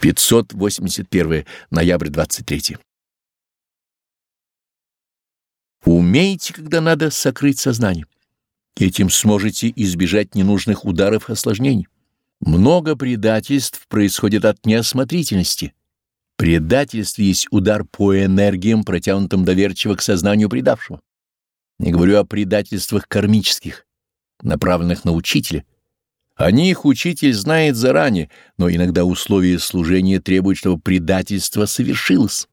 581 ноябрь 23. Умейте, когда надо, сокрыть сознание. Этим сможете избежать ненужных ударов и осложнений. Много предательств происходит от неосмотрительности. Предательство есть удар по энергиям, протянутым доверчиво к сознанию предавшего. Не говорю о предательствах кармических, направленных на учителя, о них учитель знает заранее, но иногда условия служения требуют, чтобы предательство совершилось.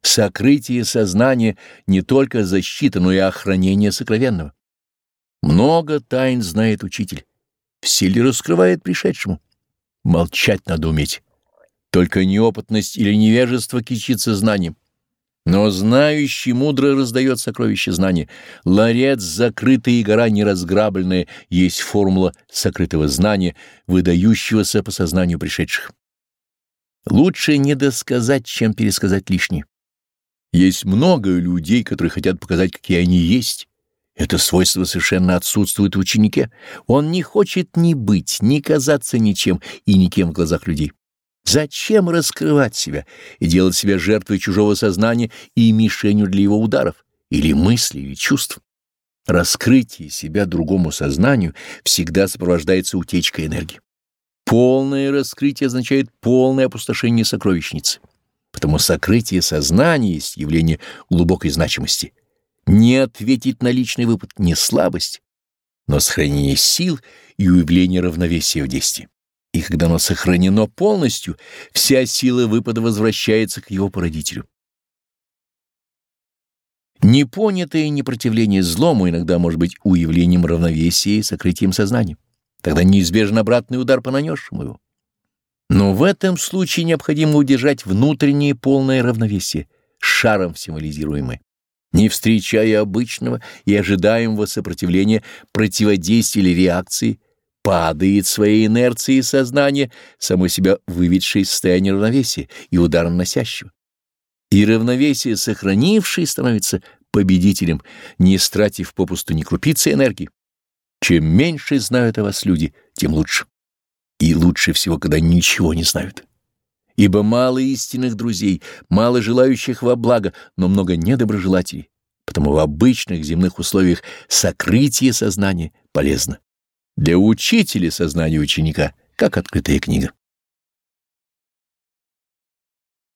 Сокрытие сознания не только защита, но и охранение сокровенного. Много тайн знает учитель. Все ли раскрывает пришедшему? Молчать надо уметь. Только неопытность или невежество кичится знанием. Но знающий мудро раздает сокровища знания. Ларец, закрытый и гора неразграбленная, есть формула сокрытого знания, выдающегося по сознанию пришедших. Лучше не досказать, чем пересказать лишнее. Есть много людей, которые хотят показать, какие они есть. Это свойство совершенно отсутствует в ученике. Он не хочет ни быть, ни казаться ничем и никем в глазах людей. Зачем раскрывать себя и делать себя жертвой чужого сознания и мишенью для его ударов, или мыслей, или чувств? Раскрытие себя другому сознанию всегда сопровождается утечкой энергии. Полное раскрытие означает полное опустошение сокровищницы. Потому сокрытие сознания есть явление глубокой значимости. Не ответить на личный выпад — не слабость, но сохранение сил и уявление равновесия в действии и когда оно сохранено полностью, вся сила выпада возвращается к его породителю. Непонятое непротивление злому иногда может быть уявлением равновесия и сокрытием сознания. Тогда неизбежен обратный удар по нанесшему его. Но в этом случае необходимо удержать внутреннее полное равновесие, шаром символизируемое, не встречая обычного и ожидаемого сопротивления противодействия или реакции, падает своей инерцией сознания, само себя выведшее из состояния равновесия и ударом носящего. И равновесие сохранивший становится победителем, не стратив попусту ни крупицы энергии. Чем меньше знают о вас люди, тем лучше. И лучше всего, когда ничего не знают. Ибо мало истинных друзей, мало желающих во благо, но много недоброжелателей. Потому в обычных земных условиях сокрытие сознания полезно. Для учителя сознание ученика, как открытая книга.